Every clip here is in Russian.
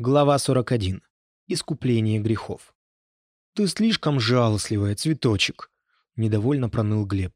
Глава 41. Искупление грехов. «Ты слишком жалостливая, цветочек!» — недовольно проныл Глеб,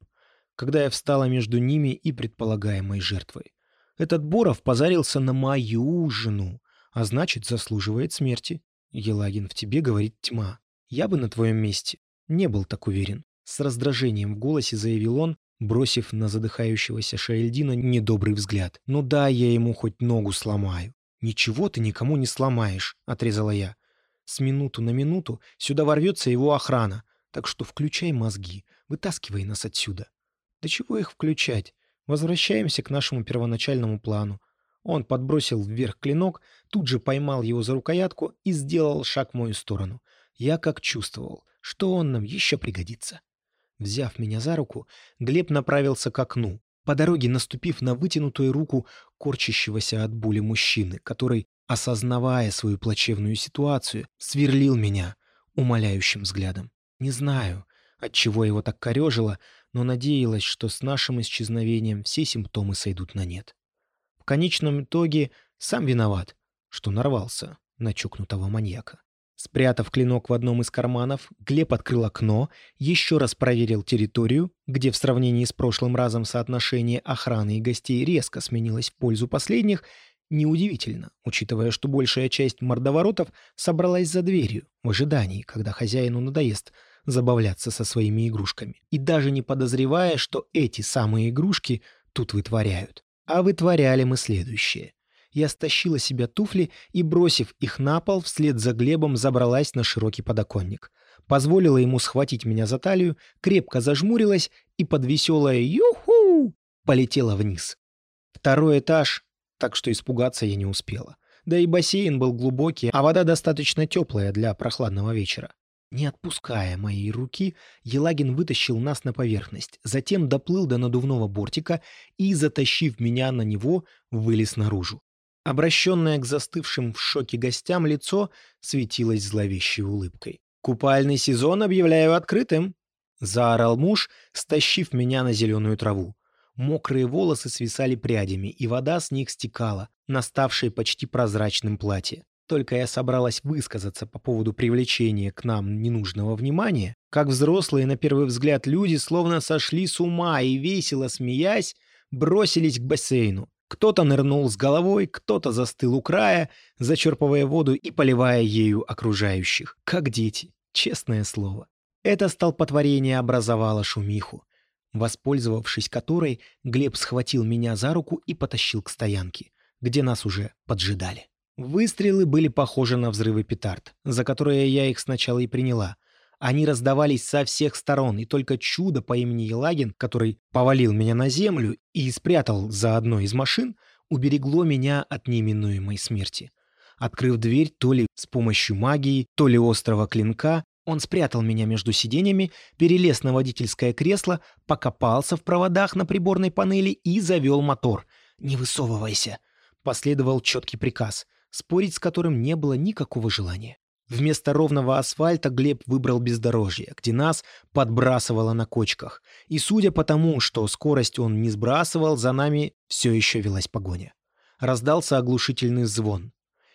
когда я встала между ними и предполагаемой жертвой. «Этот Боров позарился на мою жену, а значит, заслуживает смерти. Елагин, в тебе говорит тьма. Я бы на твоем месте не был так уверен». С раздражением в голосе заявил он, бросив на задыхающегося Шаэльдина недобрый взгляд. «Ну да, я ему хоть ногу сломаю». «Ничего ты никому не сломаешь», — отрезала я. «С минуту на минуту сюда ворвется его охрана, так что включай мозги, вытаскивай нас отсюда». «Да чего их включать? Возвращаемся к нашему первоначальному плану». Он подбросил вверх клинок, тут же поймал его за рукоятку и сделал шаг в мою сторону. Я как чувствовал, что он нам еще пригодится. Взяв меня за руку, Глеб направился к окну, по дороге наступив на вытянутую руку корчащегося от боли мужчины, который, осознавая свою плачевную ситуацию, сверлил меня умоляющим взглядом. Не знаю, от чего его так корежило, но надеялась, что с нашим исчезновением все симптомы сойдут на нет. В конечном итоге сам виноват, что нарвался на чокнутого маньяка. Спрятав клинок в одном из карманов, Глеб открыл окно, еще раз проверил территорию, где в сравнении с прошлым разом соотношение охраны и гостей резко сменилось в пользу последних, неудивительно, учитывая, что большая часть мордоворотов собралась за дверью, в ожидании, когда хозяину надоест забавляться со своими игрушками, и даже не подозревая, что эти самые игрушки тут вытворяют. А вытворяли мы следующее — я стащила себя туфли и, бросив их на пол, вслед за Глебом забралась на широкий подоконник. Позволила ему схватить меня за талию, крепко зажмурилась и под веселое «Юху!» полетела вниз. Второй этаж, так что испугаться я не успела. Да и бассейн был глубокий, а вода достаточно теплая для прохладного вечера. Не отпуская моей руки, Елагин вытащил нас на поверхность, затем доплыл до надувного бортика и, затащив меня на него, вылез наружу. Обращенное к застывшим в шоке гостям лицо светилось зловещей улыбкой. «Купальный сезон объявляю открытым!» — заорал муж, стащив меня на зеленую траву. Мокрые волосы свисали прядями, и вода с них стекала, на ставшей почти прозрачным платье. Только я собралась высказаться по поводу привлечения к нам ненужного внимания, как взрослые, на первый взгляд, люди словно сошли с ума и, весело смеясь, бросились к бассейну. Кто-то нырнул с головой, кто-то застыл у края, зачерпывая воду и поливая ею окружающих. Как дети, честное слово. Это столпотворение образовало шумиху, воспользовавшись которой Глеб схватил меня за руку и потащил к стоянке, где нас уже поджидали. Выстрелы были похожи на взрывы петард, за которые я их сначала и приняла, они раздавались со всех сторон, и только чудо по имени Елагин, который повалил меня на землю и спрятал за одной из машин, уберегло меня от неминуемой смерти. Открыв дверь то ли с помощью магии, то ли острого клинка, он спрятал меня между сиденьями, перелез на водительское кресло, покопался в проводах на приборной панели и завел мотор. «Не высовывайся!» Последовал четкий приказ, спорить с которым не было никакого желания. Вместо ровного асфальта Глеб выбрал бездорожье, где нас подбрасывало на кочках. И судя по тому, что скорость он не сбрасывал, за нами все еще велась погоня. Раздался оглушительный звон.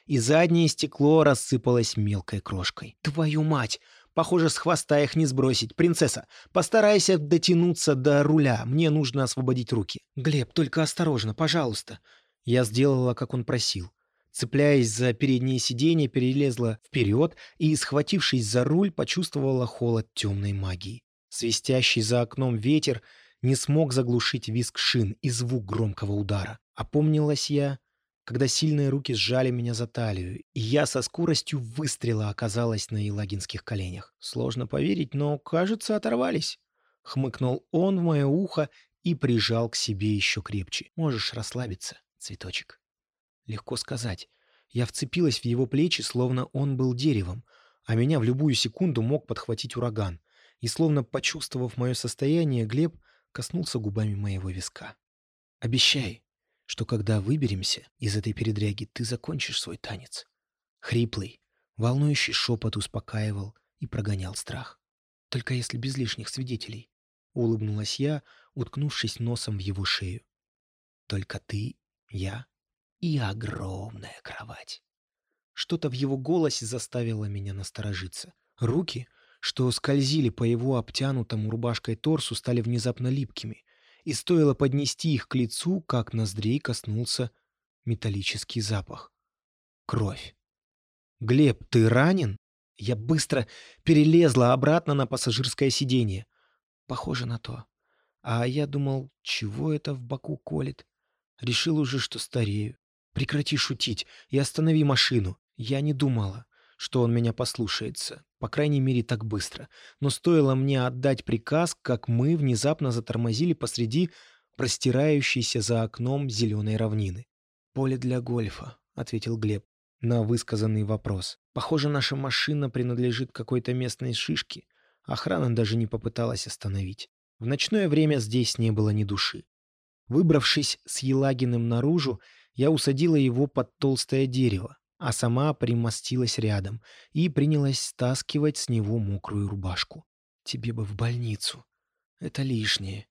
И заднее стекло рассыпалось мелкой крошкой. «Твою мать! Похоже, с хвоста их не сбросить. Принцесса, постарайся дотянуться до руля. Мне нужно освободить руки. Глеб, только осторожно, пожалуйста». Я сделала, как он просил цепляясь за переднее сиденье, перелезла вперед и, схватившись за руль, почувствовала холод темной магии. Свистящий за окном ветер не смог заглушить визг шин и звук громкого удара. Опомнилась я, когда сильные руки сжали меня за талию, и я со скоростью выстрела оказалась на елагинских коленях. Сложно поверить, но, кажется, оторвались. Хмыкнул он в мое ухо и прижал к себе еще крепче. Можешь расслабиться, цветочек. Легко сказать. Я вцепилась в его плечи, словно он был деревом, а меня в любую секунду мог подхватить ураган. И словно почувствовав мое состояние, Глеб коснулся губами моего виска. «Обещай, что когда выберемся из этой передряги, ты закончишь свой танец». Хриплый, волнующий шепот успокаивал и прогонял страх. «Только если без лишних свидетелей», — улыбнулась я, уткнувшись носом в его шею. «Только ты, я и огромная кровать. Что-то в его голосе заставило меня насторожиться. Руки, что скользили по его обтянутому рубашкой торсу, стали внезапно липкими, и стоило поднести их к лицу, как ноздрей коснулся металлический запах. Кровь. «Глеб, ты ранен?» Я быстро перелезла обратно на пассажирское сиденье. Похоже на то. А я думал, чего это в боку колет? Решил уже, что старею. Прекрати шутить и останови машину. Я не думала, что он меня послушается. По крайней мере, так быстро. Но стоило мне отдать приказ, как мы внезапно затормозили посреди простирающейся за окном зеленой равнины. «Поле для гольфа», — ответил Глеб на высказанный вопрос. «Похоже, наша машина принадлежит какой-то местной шишке. Охрана даже не попыталась остановить. В ночное время здесь не было ни души. Выбравшись с Елагиным наружу, я усадила его под толстое дерево, а сама примостилась рядом и принялась стаскивать с него мокрую рубашку. «Тебе бы в больницу. Это лишнее».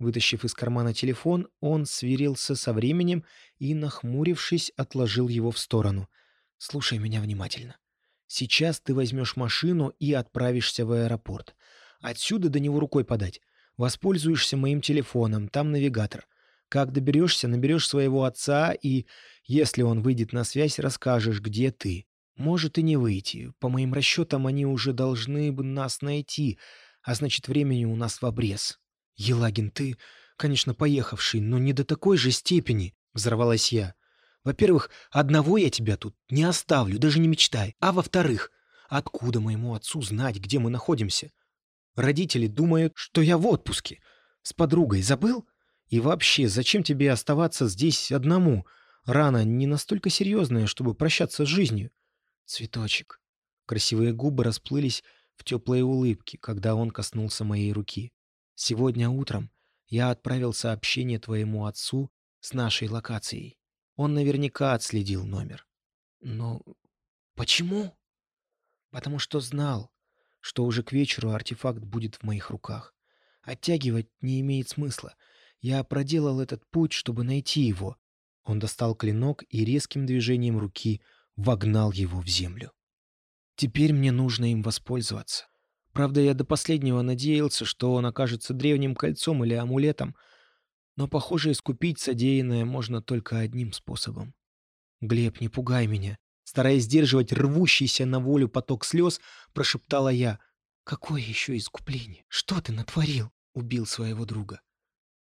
Вытащив из кармана телефон, он сверился со временем и, нахмурившись, отложил его в сторону. «Слушай меня внимательно. Сейчас ты возьмешь машину и отправишься в аэропорт. Отсюда до него рукой подать. Воспользуешься моим телефоном, там навигатор. Как доберешься, наберешь своего отца и, если он выйдет на связь, расскажешь, где ты. Может и не выйти. По моим расчетам, они уже должны бы нас найти, а значит, времени у нас в обрез. Елагин, ты, конечно, поехавший, но не до такой же степени, — взорвалась я. Во-первых, одного я тебя тут не оставлю, даже не мечтай. А во-вторых, откуда моему отцу знать, где мы находимся? Родители думают, что я в отпуске. С подругой забыл? И вообще, зачем тебе оставаться здесь одному? Рана не настолько серьезная, чтобы прощаться с жизнью. Цветочек. Красивые губы расплылись в теплой улыбке, когда он коснулся моей руки. Сегодня утром я отправил сообщение твоему отцу с нашей локацией. Он наверняка отследил номер. Но почему? Потому что знал, что уже к вечеру артефакт будет в моих руках. Оттягивать не имеет смысла. Я проделал этот путь, чтобы найти его. Он достал клинок и резким движением руки вогнал его в землю. Теперь мне нужно им воспользоваться. Правда, я до последнего надеялся, что он окажется древним кольцом или амулетом, но, похоже, искупить содеянное можно только одним способом. «Глеб, не пугай меня!» Стараясь сдерживать рвущийся на волю поток слез, прошептала я. «Какое еще искупление? Что ты натворил?» Убил своего друга.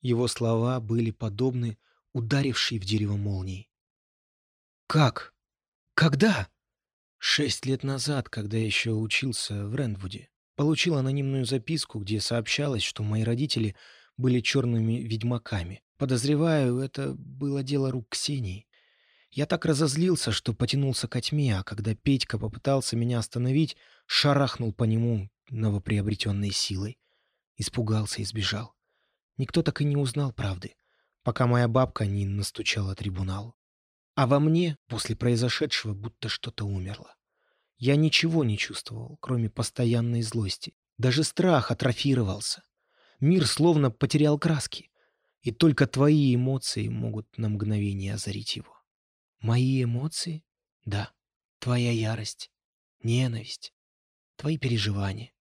Его слова были подобны ударившей в дерево молнии. «Как? Когда?» Шесть лет назад, когда я еще учился в Рендвуде, получил анонимную записку, где сообщалось, что мои родители были черными ведьмаками. Подозреваю, это было дело рук Ксении. Я так разозлился, что потянулся ко тьме, а когда Петька попытался меня остановить, шарахнул по нему новоприобретенной силой. Испугался и сбежал. Никто так и не узнал правды, пока моя бабка не настучала трибуналу. А во мне после произошедшего будто что-то умерло. Я ничего не чувствовал, кроме постоянной злости. Даже страх атрофировался. Мир словно потерял краски. И только твои эмоции могут на мгновение озарить его. Мои эмоции? Да. Твоя ярость, ненависть, твои переживания.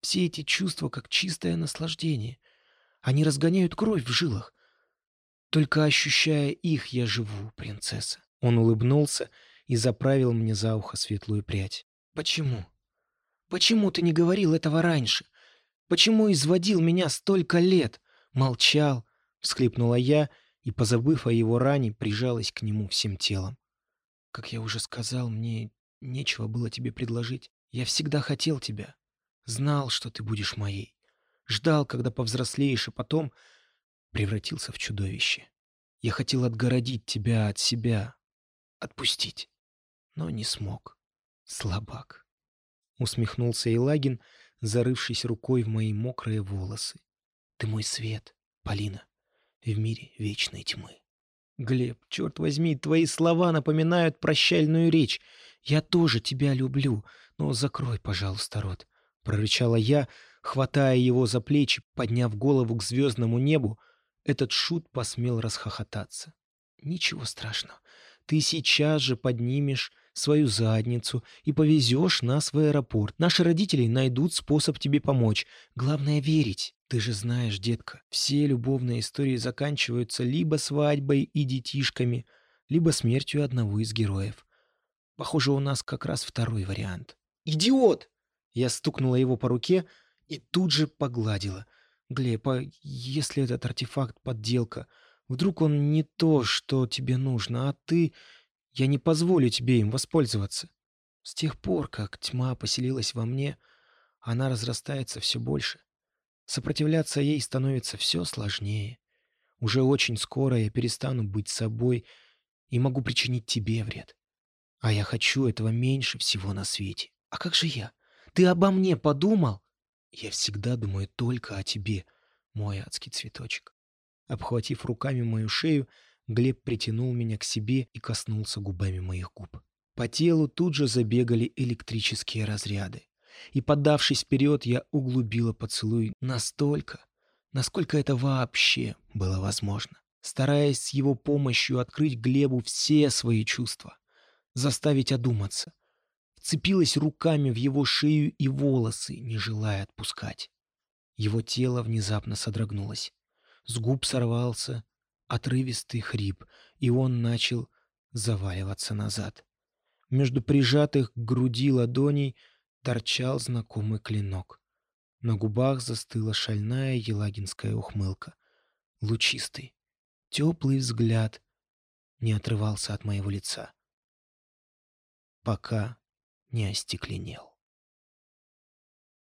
Все эти чувства как чистое наслаждение. Они разгоняют кровь в жилах. Только ощущая их, я живу, принцесса. Он улыбнулся и заправил мне за ухо светлую прядь. Почему? Почему ты не говорил этого раньше? Почему изводил меня столько лет? Молчал, всхлипнула я и, позабыв о его ране, прижалась к нему всем телом. Как я уже сказал, мне нечего было тебе предложить. Я всегда хотел тебя. Знал, что ты будешь моей. Ждал, когда повзрослеешь, и потом превратился в чудовище. Я хотел отгородить тебя от себя, отпустить, но не смог. Слабак. Усмехнулся Елагин, зарывшись рукой в мои мокрые волосы. Ты мой свет, Полина в мире вечной тьмы. Глеб, черт возьми, твои слова напоминают прощальную речь. Я тоже тебя люблю, но закрой, пожалуйста, рот. Прорычала я, хватая его за плечи, подняв голову к звездному небу. Этот шут посмел расхохотаться. Ничего страшного. Ты сейчас же поднимешь свою задницу и повезешь нас в аэропорт. Наши родители найдут способ тебе помочь. Главное — верить. Ты же знаешь, детка, все любовные истории заканчиваются либо свадьбой и детишками, либо смертью одного из героев. Похоже, у нас как раз второй вариант. «Идиот!» Я стукнула его по руке и тут же погладила. «Глеб, а если этот артефакт — подделка? Вдруг он не то, что тебе нужно, а ты... Я не позволю тебе им воспользоваться». С тех пор, как тьма поселилась во мне, она разрастается все больше. Сопротивляться ей становится все сложнее. Уже очень скоро я перестану быть собой и могу причинить тебе вред. А я хочу этого меньше всего на свете. А как же я? Ты обо мне подумал? Я всегда думаю только о тебе, мой адский цветочек. Обхватив руками мою шею, Глеб притянул меня к себе и коснулся губами моих губ. По телу тут же забегали электрические разряды. И, поддавшись вперед, я углубила поцелуй настолько, насколько это вообще было возможно, стараясь с его помощью открыть Глебу все свои чувства, заставить одуматься. Вцепилась руками в его шею и волосы, не желая отпускать. Его тело внезапно содрогнулось. С губ сорвался отрывистый хрип, и он начал заваливаться назад. Между прижатых к груди ладоней торчал знакомый клинок. На губах застыла шальная елагинская ухмылка. Лучистый, теплый взгляд не отрывался от моего лица, пока не остекленел.